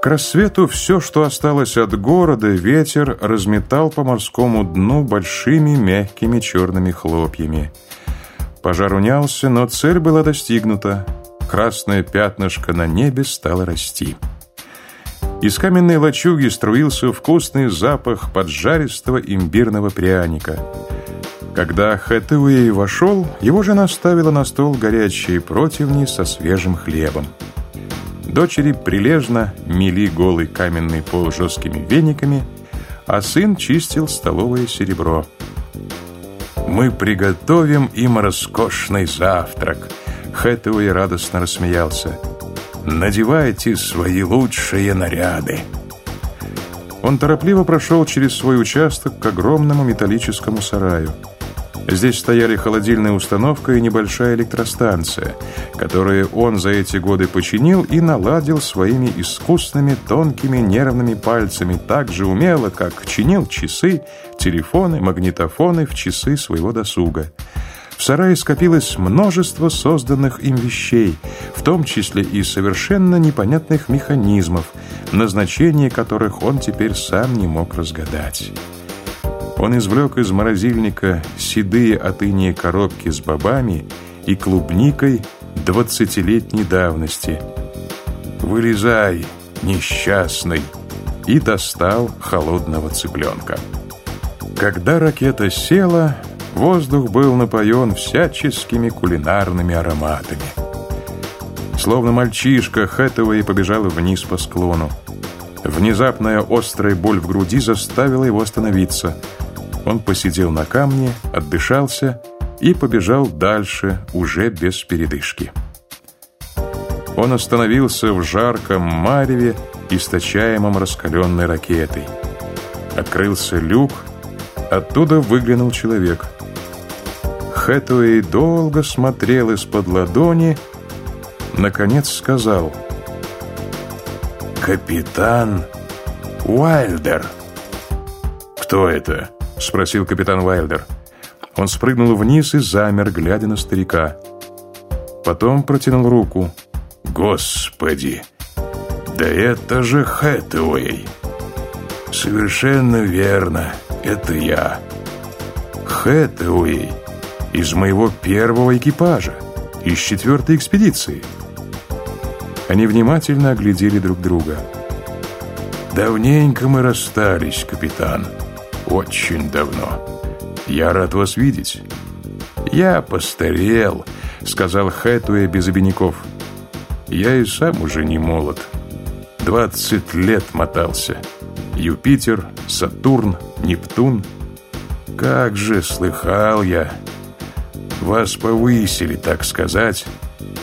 К рассвету все, что осталось от города, ветер разметал по морскому дну большими мягкими черными хлопьями. Пожар унялся, но цель была достигнута. Красное пятнышко на небе стало расти. Из каменной лачуги струился вкусный запах поджаристого имбирного пряника. Когда Хэтэуэй вошел, его жена ставила на стол горячие противни со свежим хлебом. Дочери прилежно мели голый каменный пол жесткими вениками, а сын чистил столовое серебро. «Мы приготовим им роскошный завтрак», — Хэтэуэй радостно рассмеялся. «Надевайте свои лучшие наряды». Он торопливо прошел через свой участок к огромному металлическому сараю. Здесь стояли холодильная установка и небольшая электростанция, которые он за эти годы починил и наладил своими искусными тонкими нервными пальцами так же умело, как чинил часы, телефоны, магнитофоны в часы своего досуга. В сарае скопилось множество созданных им вещей, в том числе и совершенно непонятных механизмов, назначение которых он теперь сам не мог разгадать. Он извлек из морозильника седые от иния коробки с бобами и клубникой двадцатилетней давности. «Вылезай, несчастный!» и достал холодного цыпленка. Когда ракета села, воздух был напоен всяческими кулинарными ароматами. Словно мальчишка, Хэтэуэй побежала вниз по склону. Внезапная острая боль в груди заставила его остановиться – он посидел на камне, отдышался и побежал дальше, уже без передышки. Он остановился в жарком мареве, источаемом раскаленной ракетой. Открылся люк, оттуда выглянул человек. Хэтуэй долго смотрел из-под ладони, наконец сказал «Капитан Уайлдер». «Кто это?» — спросил капитан Уайлдер. Он спрыгнул вниз и замер, глядя на старика. Потом протянул руку. «Господи! Да это же Хэтэуэй!» «Совершенно верно, это я. Хэтэуэй из моего первого экипажа, из четвертой экспедиции». Они внимательно оглядели друг друга. «Давненько мы расстались, капитан» очень давно. Я рад вас видеть». «Я постарел», — сказал Хэтуэ без обиняков. «Я и сам уже не молод. Двадцать лет мотался. Юпитер, Сатурн, Нептун. Как же слыхал я. Вас повысили, так сказать,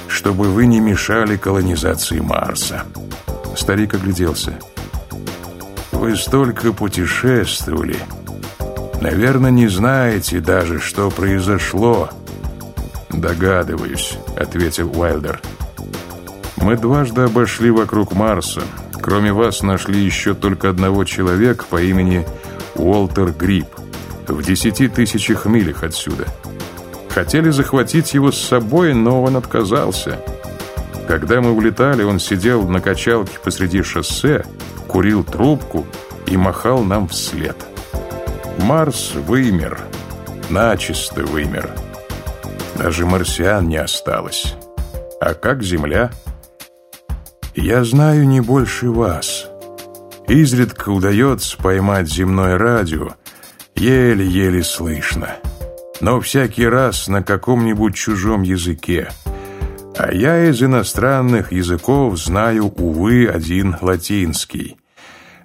чтобы вы не мешали колонизации Марса». Старик огляделся. Вы столько путешествовали. Наверное, не знаете даже, что произошло. Догадываюсь, ответил Уайлдер. Мы дважды обошли вокруг Марса. Кроме вас нашли еще только одного человека по имени Уолтер Гриб в десяти тысячах милях отсюда. Хотели захватить его с собой, но он отказался. Когда мы улетали, он сидел на качалке посреди шоссе, курил трубку и махал нам вслед. Марс вымер, начисто вымер. Даже марсиан не осталось. А как Земля? Я знаю не больше вас. Изредка удается поймать земное радио, еле-еле слышно. Но всякий раз на каком-нибудь чужом языке. А я из иностранных языков знаю, увы, один латинский –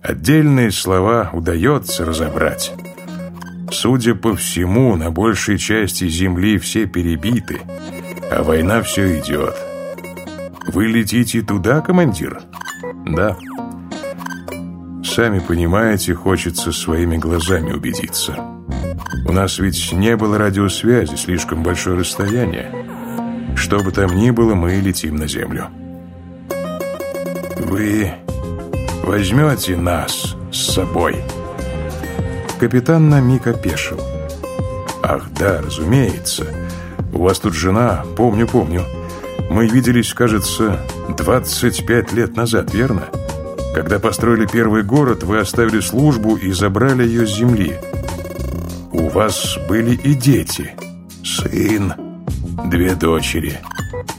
Отдельные слова удается разобрать. Судя по всему, на большей части земли все перебиты, а война все идет. Вы летите туда, командир? Да. Сами понимаете, хочется своими глазами убедиться. У нас ведь не было радиосвязи, слишком большое расстояние. Что бы там ни было, мы летим на землю. Вы возьмете нас с собой?» Капитан на миг опешил. «Ах, да, разумеется. У вас тут жена, помню, помню. Мы виделись, кажется, 25 лет назад, верно? Когда построили первый город, вы оставили службу и забрали ее с земли. У вас были и дети. Сын, две дочери.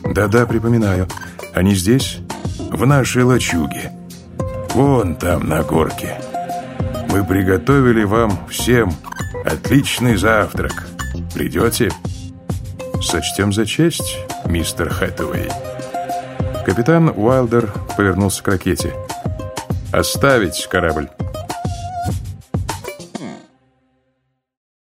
Да-да, припоминаю. Они здесь? В нашей лачуге. Вон там, на горке. Мы приготовили вам всем отличный завтрак. Придете? Сочтем за честь, мистер Хэтэуэй. Капитан Уайлдер повернулся к ракете. «Оставить корабль!»